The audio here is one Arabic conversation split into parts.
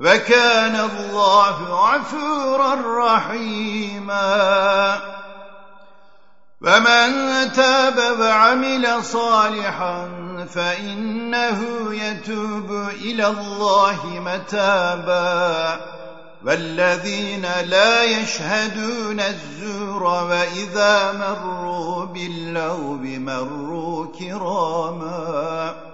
وكان الله عفورا رحيما. ومن تاب وعمل صالحا فإنه يتوب إلى الله متابا. والذين لا يشهدون الزور وإذا مروا باللغو مروا كراما.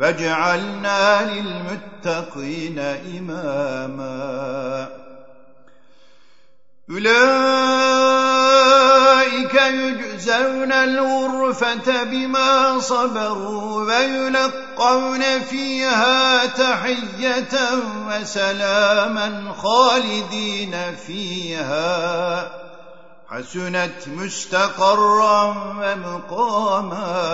واجعلنا للمتقين إماما. أولئك يجزون الغرفة بما صبروا ويلقون فيها تحية وسلاما خالدين فيها. حسنت مستقرا ومقاما.